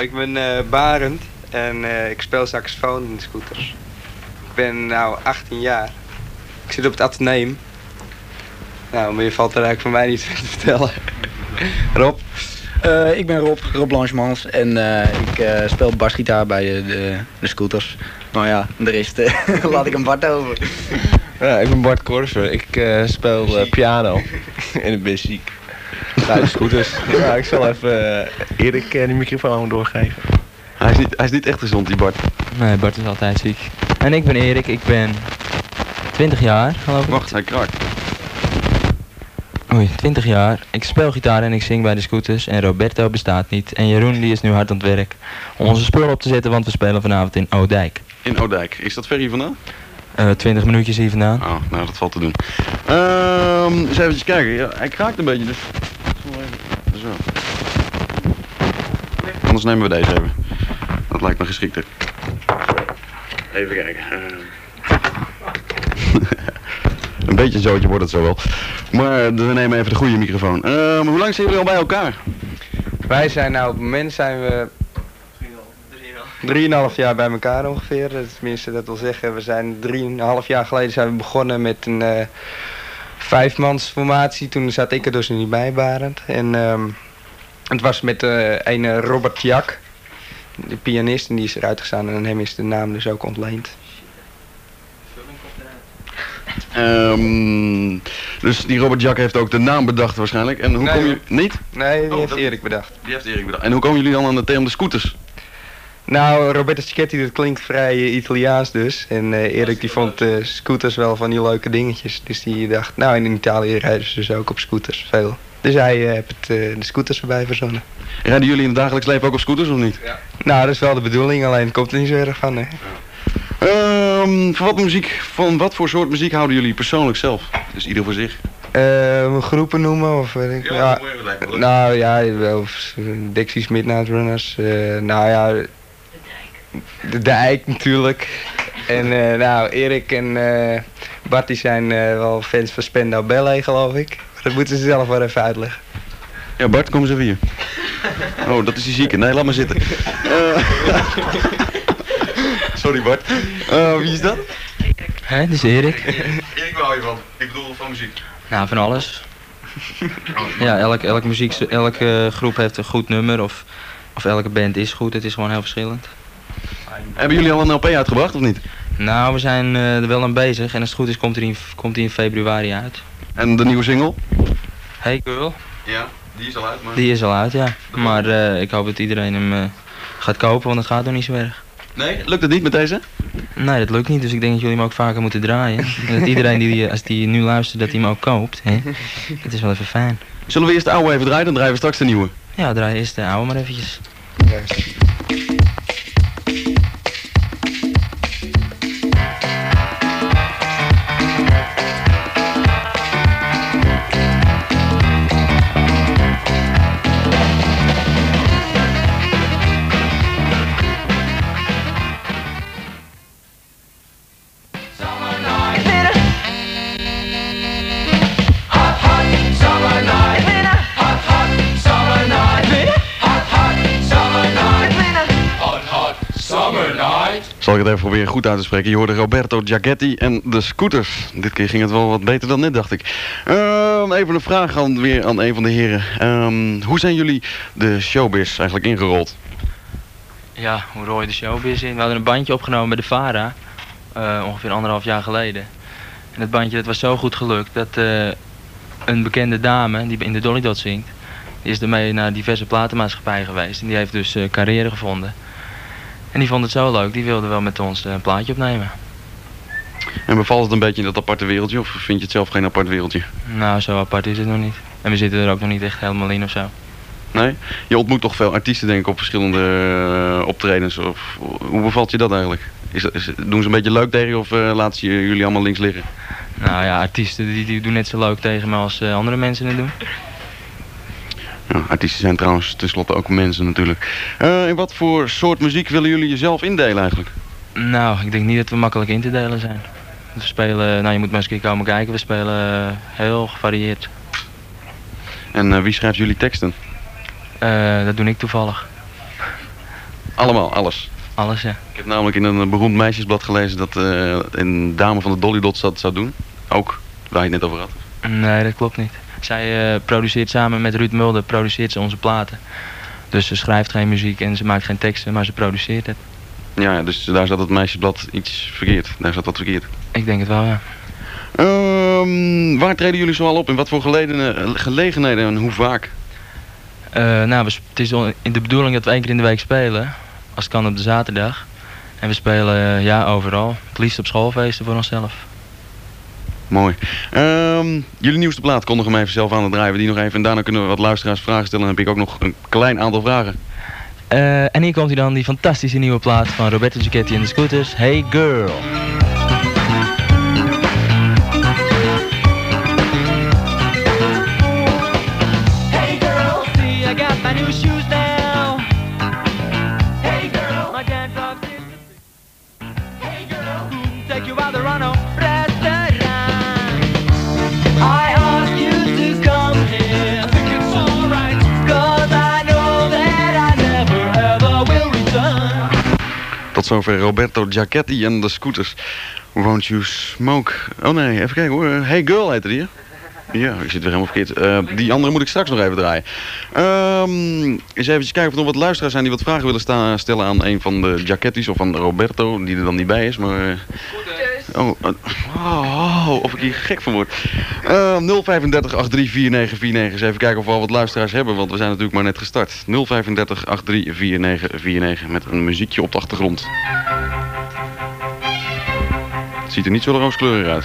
Ik ben uh, Barend en uh, ik speel saxofoon in de scooters. Ik ben nu 18 jaar. Ik zit op het ateneum. Nou, meer valt er eigenlijk van mij niet te vertellen. Rob? Uh, ik ben Rob, Rob Blanchemans en ik speel basgitaar bij de, de, scooters. Nou ja, de rest laat ik hem Bart over. Ja, ik ben Bart Korver. Ik speel piano in de muziek. Ja, scooters. Ja, ik zal even Erik die microfoon doorgeven. Hij is, niet, hij is niet echt gezond, die Bart. Nee, Bart is altijd ziek. En ik ben Erik, ik ben 20 jaar, geloof ik. Wacht, hij krakt. Oei, 20 jaar. Ik speel gitaar en ik zing bij de scooters. En Roberto bestaat niet. En Jeroen die is nu hard aan het werk om onze spullen op te zetten, want we spelen vanavond in Oudijk. In Oudijk. Is dat ver hier vandaan? Uh, 20 minuutjes hier vandaan. Oh, nou dat valt te doen. Ehm uh, eens even kijken. Ja, hij kraakt een beetje, dus... Zo. Anders nemen we deze even. Dat lijkt me geschikter. Even kijken. een beetje een zootje wordt het zo wel. Maar we nemen even de goede microfoon. Uh, hoe lang zijn jullie al bij elkaar? Wij zijn nou op het moment zijn we... 3,5 jaar bij elkaar ongeveer. Tenminste, dat wil zeggen, we zijn 3,5 jaar geleden zijn we begonnen met een uh, vijfmansformatie. Toen zat ik er dus niet bij, Barend. En um, het was met uh, een Robert Jak de pianist en die is eruit gegaan en hem is de naam dus ook ontleend. Um, dus die Robert Jack heeft ook de naam bedacht waarschijnlijk. En hoe nee, kom je... Niet? Nee, die oh, heeft Erik bedacht. Die heeft Erik bedacht. En hoe komen jullie dan aan de term de scooters? Nou, Roberto Cicchetti, dat klinkt vrij uh, Italiaans dus. En uh, Erik die vond uh, scooters wel van die leuke dingetjes. Dus die dacht, nou in Italië rijden ze dus ook op scooters, veel. Dus hij heeft het, de scooters erbij verzonnen. Rijden jullie in het dagelijks leven ook op scooters of niet? Ja. Nou, dat is wel de bedoeling, alleen het komt er niet zo erg van. Hè. Um, van, wat muziek, van wat voor soort muziek houden jullie persoonlijk zelf? Dus ieder voor zich? Uh, groepen noemen of weet ik. Ja, ja, ja nou ja, of Dixie's Midnight Runners. Uh, nou ja, de Dijk natuurlijk. En uh, nou, Erik en uh, Bart die zijn wel fans van Spendo Ballet geloof ik. Maar dat moeten ze zelf wel even uitleggen. Ja, Bart, kom eens even hier. Oh, dat is die zieke. Nee, laat maar zitten. Uh, sorry, Bart. Uh, wie is dat? Hé, dit is Erik. Erik, waar hou je van? Ik bedoel, van muziek. Nou, van alles. Ja, elke, elke, muziek, elke groep heeft een goed nummer of, of elke band is goed. Het is gewoon heel verschillend. Hebben jullie al een LP uitgebracht of niet? Nou, we zijn uh, er wel aan bezig en als het goed is komt hij in, komt in februari uit. En de nieuwe single? Hey Girl. Ja. Die is al uit, maar... Die is al uit, ja. Maar uh, ik hoop dat iedereen hem uh, gaat kopen, want het gaat nog niet zo erg. Nee? Lukt het niet met deze? Nee, dat lukt niet, dus ik denk dat jullie hem ook vaker moeten draaien. en dat iedereen die, als die nu luistert, dat hij hem ook koopt. Hè? Dat is wel even fijn. Zullen we eerst de oude even draaien, dan draaien we straks de nieuwe? Ja, draai eerst de oude maar eventjes. Yes. Ik het proberen goed uit te spreken. Je hoorde Roberto Giagetti en de scooters. Dit keer ging het wel wat beter dan net, dacht ik. Um, even een vraag aan, weer aan een van de heren. Um, hoe zijn jullie de showbiz eigenlijk ingerold? Ja, hoe rol de showbiz in? We hadden een bandje opgenomen bij de VARA. Uh, ongeveer anderhalf jaar geleden. En het bandje dat was zo goed gelukt dat uh, een bekende dame die in de Dolly Dot zingt... die is ermee naar diverse platenmaatschappijen geweest. En die heeft dus uh, carrière gevonden. En die vond het zo leuk, die wilde wel met ons een plaatje opnemen. En bevalt het een beetje in dat aparte wereldje of vind je het zelf geen apart wereldje? Nou, zo apart is het nog niet. En we zitten er ook nog niet echt helemaal in of zo. Nee? Je ontmoet toch veel artiesten denk ik op verschillende uh, optredens. Of, hoe bevalt je dat eigenlijk? Is, is, doen ze een beetje leuk tegen je of uh, laten ze jullie allemaal links liggen? Nou ja, artiesten die, die doen net zo leuk tegen me als uh, andere mensen het doen. Ja, artiesten zijn trouwens tenslotte ook mensen natuurlijk. Uh, in wat voor soort muziek willen jullie jezelf indelen eigenlijk? Nou, ik denk niet dat we makkelijk in te delen zijn. We spelen, nou je moet maar eens een keer komen kijken, we spelen heel gevarieerd. En uh, wie schrijft jullie teksten? Uh, dat doe ik toevallig. Allemaal, alles. Alles, ja. Ik heb namelijk in een beroemd meisjesblad gelezen dat eh, een dame van de Dolly Dots dat zou doen. Ook, waar je het net over had. Nee, dat klopt niet. Zij eh, produceert samen met Ruud Mulder produceert ze onze platen. Dus ze schrijft geen muziek en ze maakt geen teksten, maar ze produceert het. Ja, dus daar zat het meisjesblad iets verkeerd. Daar zat wat verkeerd. Ik denk het wel, ja. Ehm, waar treden jullie zoal op? In wat voor gelegenheden en hoe vaak? Eh, nou, we het is in de bedoeling dat we één keer in de week spelen. Als het kan op de zaterdag. En we spelen ja overal. Het liefst op schoolfeesten voor onszelf. Mooi. Ehm, jullie nieuwste plaat, kondig hem even zelf aan te draaien. Die nog even en daarna kunnen we wat luisteraars vragen stellen. En dan heb ik ook nog een klein aantal vragen. Eh, en hier komt hij dan, die fantastische nieuwe plaat van Roberto Giacchetti en de Scooters. Hey Girl. Zover Roberto Giacchetti en de Scooters. Won't you smoke? Oh nee, even kijken hoor. Hey Girl heette hè? Ja, ik zit weer helemaal verkeerd. Eh, die andere moet ik straks nog even draaien. Ehm eens even kijken of er nog wat luisteraars zijn die wat vragen willen stellen aan een van de Giacchetti's of aan Roberto, die er dan niet bij is. Maar, eh, oh, eh, oh, oh, of ik hier gek van word. Eh 035 834949. Eens even kijken of we al wat luisteraars hebben, want we zijn natuurlijk maar net gestart. 035 834949 met een muziekje op de achtergrond. Het ziet er niet zo rooskleurig uit.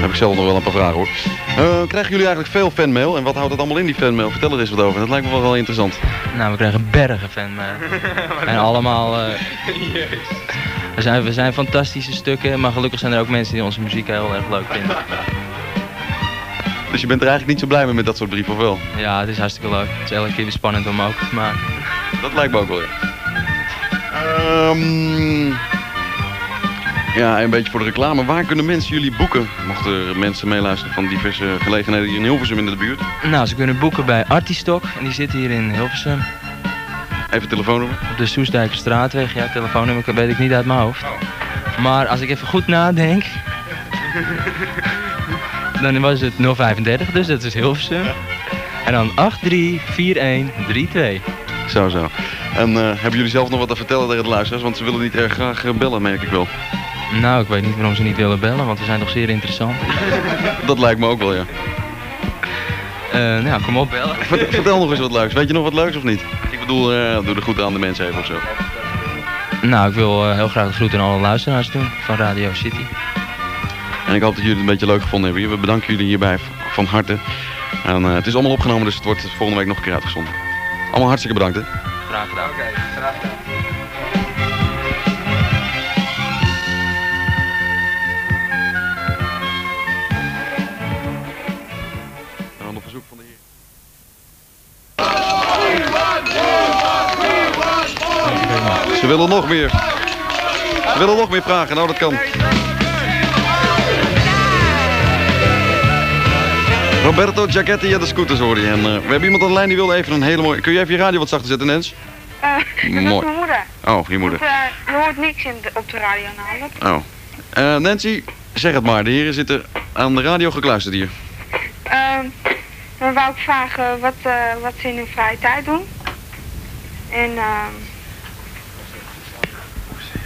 Heb ik zelf nog wel een paar vragen hoor. Eh, krijgen jullie eigenlijk veel fanmail? En wat houdt het allemaal in die fanmail? Vertel er eens wat over. Dat lijkt me wel, wel interessant. Nou, we krijgen bergen fanmail. en allemaal... eh, we, zijn, we zijn fantastische stukken, maar gelukkig zijn er ook mensen die onze muziek heel erg leuk vinden. Dus je bent er eigenlijk niet zo blij mee met dat soort brieven of wel? Ja, het is hartstikke leuk. Het is elke keer weer spannend om ook te maken. Dat lijkt me ook wel, ja. Ehm, ja, een beetje voor de reclame. Waar kunnen mensen jullie boeken? Mochten er mensen meeluisteren van diverse gelegenheden hier in Hilversum in de buurt. Nou, ze kunnen boeken bij Artistok. En die zit hier in Hilversum. Even telefoonnummer. Op de Soesdijkerstraatweg. Ja, telefoonnummer weet ik niet uit mijn hoofd. Maar als ik even goed nadenk... dan was het 035, dus dat is Hilversum. En dan 834132. Zo, zo. En eh, hebben jullie zelf nog wat te vertellen tegen de luisteraars? Want ze willen niet erg graag eh, bellen, merk ik wel. Nou, ik weet niet waarom ze niet willen bellen, want we zijn toch zeer interessant. Dat lijkt me ook wel, ja. Eh, nou, kom op bellen. Vertel, nog eens wat leuks. Weet je nog wat leuks of niet? Ik bedoel, eh, doe de groeten aan de mensen even of zo. Nou, ik wil eh, heel graag de groeten aan alle luisteraars doen van Radio City. En ik hoop dat jullie het een beetje leuk gevonden hebben. We bedanken jullie hierbij van harte. En eh, het is allemaal opgenomen, dus het wordt volgende week nog een keer uitgezonden. Allemaal hartstikke bedankt, hè. Graag gedaan. En op Ze willen nog meer. Ze willen nog meer vragen. Nou, dat kan. Roberto Giacchetti en de scooters hoor je. En eh, we hebben iemand aan de lijn die wilde even een hele mooie... Kun je even je radio wat zachter zetten, Nens? Eh, Mooi. mijn moeder. Oh, je moeder. Want, eh, je hoort niks in de, op de radio namelijk. Oh. Nancy, zeg het maar. De heren zitten aan de radio gekluisterd hier. Ehm, dan wou ik vragen wat, wat ze in hun vrije tijd doen. En ehm,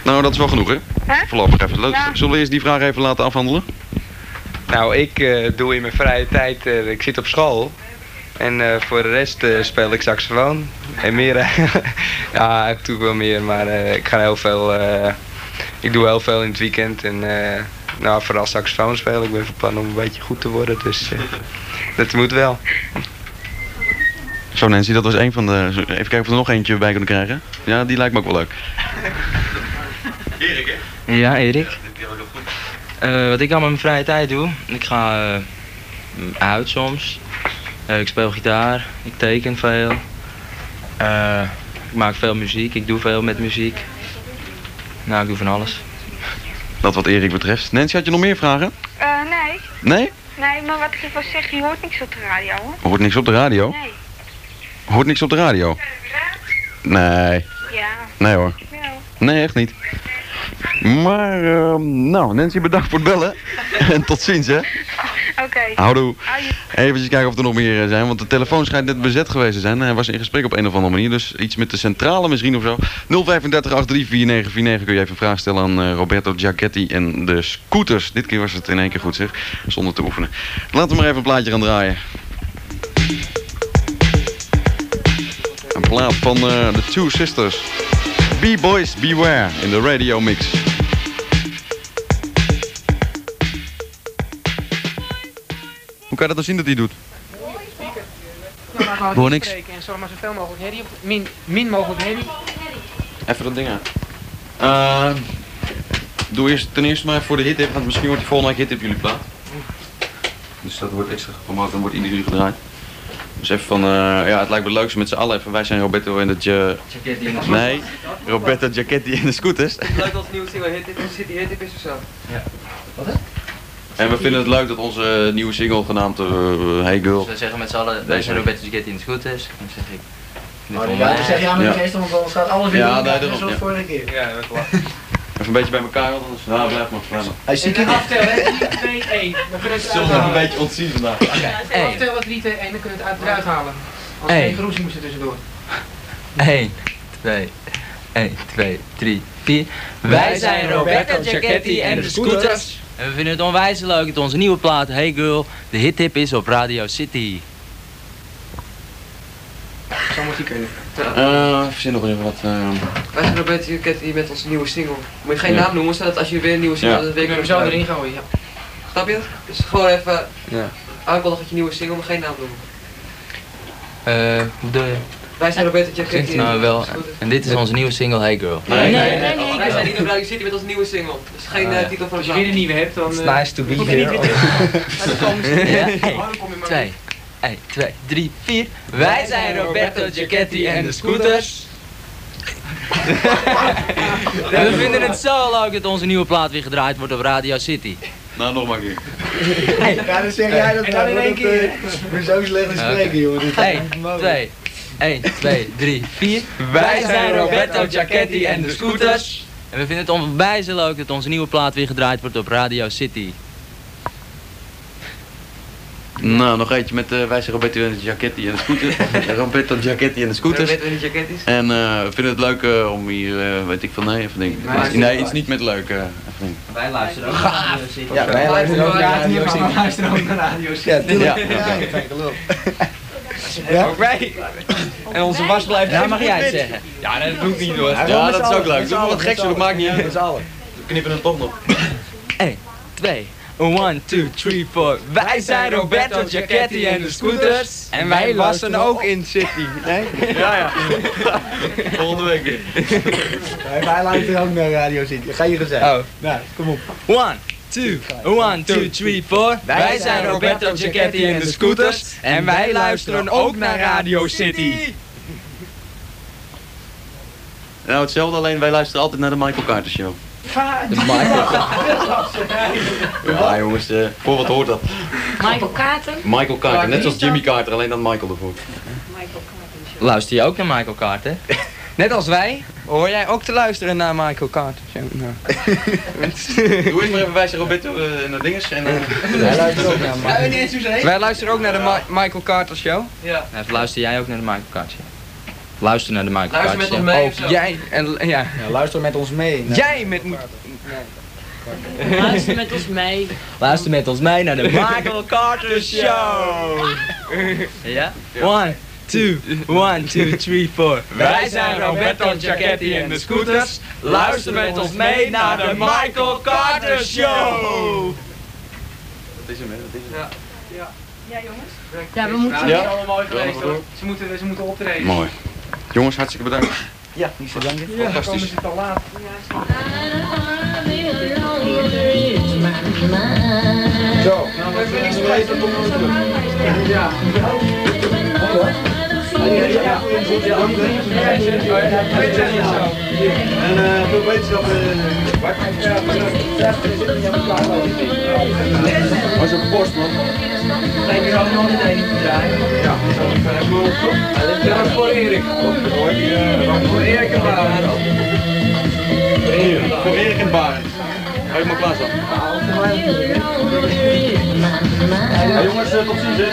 Nou, dat is wel genoeg, hè? Hè? Voorlopig even. Leuk. Ja. Zullen we eerst die vraag even laten afhandelen? Nou, ik eh, doe in mijn vrije tijd, eh, ik zit op school. En eh, voor de rest eh, speel ik saxofoon. En meer, ja, ik doe wel meer, maar eh, ik ga heel veel, eh, ik doe heel veel in het weekend. En eh, nou, vooral saxofoon spelen. Ik ben van plan om een beetje goed te worden, dus eh, dat moet wel. Zo Nancy, dat was een van de... Even kijken of we er nog eentje bij kunnen krijgen. Ja, die lijkt me ook wel leuk. Ja, Erik. Eh, wat ik allemaal in mijn vrije tijd doe, ik ga eh, uit soms. Eh, ik speel gitaar, ik teken veel. Eh, ik maak veel muziek, ik doe veel met muziek. Nou, ik doe van alles. Dat wat Erik betreft. Nancy, had je nog meer vragen? eh, nee, Nee? nee, maar wat ik wil zeggen, je hoort niks op de radio hoor. Hoort niks op de radio? Nee. Hoort niks op de radio? Nee, Ja. nee hoor. Ja. Nee, echt niet. Maar, ehm, nou, Nancy, bedankt voor het bellen. en tot ziens, hè. Oké. Houdoe. Even kijken of er nog meer eh, zijn, want de telefoon schijnt net bezet geweest te zijn. Hij was in gesprek op een of andere manier, dus iets met de centrale misschien of zo. 035 834949 kun je even een vraag stellen aan eh, Roberto Giacchetti en de scooters. Dit keer was het in één keer goed zeg, zonder te oefenen. Laten we maar even een plaatje gaan draaien. Een plaat van eh, The Two Sisters. B-Boys Beware in de radio mix. Hoe kan je dat dan zien dat hij doet? Hoor niks. En zorg maar zoveel mogelijk herrie, op- min, min mogelijk herrie. Even dat ding aan. Eh, doe eerst ten eerste maar even voor de hit, want misschien wordt die volgende week hit op jullie plaat. Dus dat wordt extra gepromoot en wordt iedere uur gedraaid. Dus even van, eh, ja, het lijkt me leuk met z'n allen even. Wij zijn Roberto en de... Ja nee, Roberto Giacchetti en de scooters. Leuk dat het nieuwe single hit is, City Hit is of zo. En we vinden het leuk dat onze nieuwe single genaamd eh, Hey Girl. Dus we zeggen met z'n allen, wij Deze zijn. Roberto Gigetti in de scooters. Dan zeg ik... Oh, ja, dan zeg je aan met Ja. de geest, want anders gaat alles weer Ja, nee, net daarom, zoals ja. vorige keer. Ja, dat klopt. Even een beetje bij elkaar, anders... Ja, blijf maar, maar. Hij ziet het aftellen, 3, 2, 1. Dan kunnen we het we een beetje ontzien vandaag. Aftellen, 3, 2, 1, dan kunnen we het uit- eruit halen. Als Eén. geen groezie moest er tussendoor. 1, 2, 1, 2, 3, 4. Wij zijn Roberto Giacchetti en de Scooters. En we vinden het onwijs leuk dat onze nieuwe plaat Hey Girl de hittip is op Radio City. Kunnen. Eh, verzin nog even wat... eh, Wij zijn Roberto Juketti met onze nieuwe single. Moet je geen Ja. naam noemen, zodat als je weer een nieuwe single Ja. dat Ik weet hem zo erin gooien, ja. Snap je? Dus gewoon even Ja. aankondigen dat je nieuwe single, maar geen naam noemen. Eh, doe je? Wij zijn Roberto Juketti. Nou wel. En dit is onze nieuwe single Hey Girl. Nee, nee, nee, nee. Wij zijn niet op Radio City met onze nieuwe single. Dus geen Ah, titel van de Als je weer een nieuwe hebt, dan... eh, nice to be hoef je niet weer terug. Ja, 1, Oh, dan kom je maar 2, 1, 2, 3, 4. Wij zijn Roberto Giacchetti en de Scooters. En we vinden het zo leuk dat onze nieuwe plaat weer gedraaid wordt op Radio City. Nou, nog maar een keer. Ja, dan zeg jij dat En dan in één keer. Ik ben zo slecht in spreken, joh. Dit- 1, 2, 1, 2, 3, 4. Wij zijn Roberto Giacchetti en de Scooters. En we vinden het onwijs leuk dat onze nieuwe plaat weer gedraaid wordt op Radio City. Nou, nog eentje met uh, wij zijn Roberto en de Giacchetti en de scooters. Roberto Giacchetti en de scooters. Roberto en de. En eh, we vinden het leuk eh, om hier, eh, weet ik van nee, even denken. Nee, Nee, iets niet met leuk. eh. Wij luisteren ook naar Radio City. Ja, wij luisteren ook naar Radio City. we luisteren ook naar Radio City. Ja, tuurlijk. Ja, Ja. Ook wij. En onze was blijft Ja, mag jij het zeggen? Ja, dat doe ik niet hoor. Ja, dat is ook leuk. Doe maar wat geks, dat maakt niet uit. Z'n allen. We knippen het toch nog. 1, 2, 1, 2, 3, 4. Wij zijn Roberto Giacchetti en de Scooters. En wij wassen ook in City. Nee? Ja, ja. Volgende week weer. Wij, wij luisteren ook naar Radio City. Ga je gezegd. Oh. Nou, kom op. 1, 2, 1, 2, 3, 4. Wij zijn Roberto Giacchetti en de Scooters. En wij luisteren ook naar Radio City. Nou, hetzelfde, alleen wij luisteren altijd naar de Michael Carter Show. Ja, jongens, eh, voor wat hoort dat? Michael Katen. Michael Carter, net zoals Jimmy Carter, alleen dan Michael ervoor. Luister je ook naar Michael Carter? Net als wij, hoor jij ook te luisteren naar Michael Carter. Zo, nou. Doe eens maar even wijzen Roberto eh, naar dinges en... eh, Wij luisteren ook naar Mike. Wij luisteren ook naar de Mi- Michael Carter Show. Ja. Ja, luister jij ook naar de Michael Carter? Luister naar de Michael Luister Carter. met ons mee zo. jij en ja, Ja, luister met ons mee. Jij met Luister met ons mee. Luister met ons mee naar de Michael Carter Show. Ja? 1, 2, 1, 2, 3, 4. Wij zijn Roberto Giacchetti en de Scooters. Luister met ons mee naar de Michael Carter Show. Dat is hem, hè? Dat is hem. Ja, we moeten... Ja, Ja. dat is allemaal mooi Ja, geweest hoor. Ze moeten, ze moeten optreden. Mooi. Jongens, hartstikke bedankt. Ja, niet zo dank je. Ja, Fantastisch. ze te laat. Zo. Nou, we hebben niks dan komen we terug. Ja. En eh, veel wetenschap. Was een post, man. Kijk, je zou nog niet één draaien. Ja, Dat is voor Erik. Voor Erik en Baren. Hier, voor Erik en Barend. Je maar klaar. Hey, jongens, eh, tot ziens hè.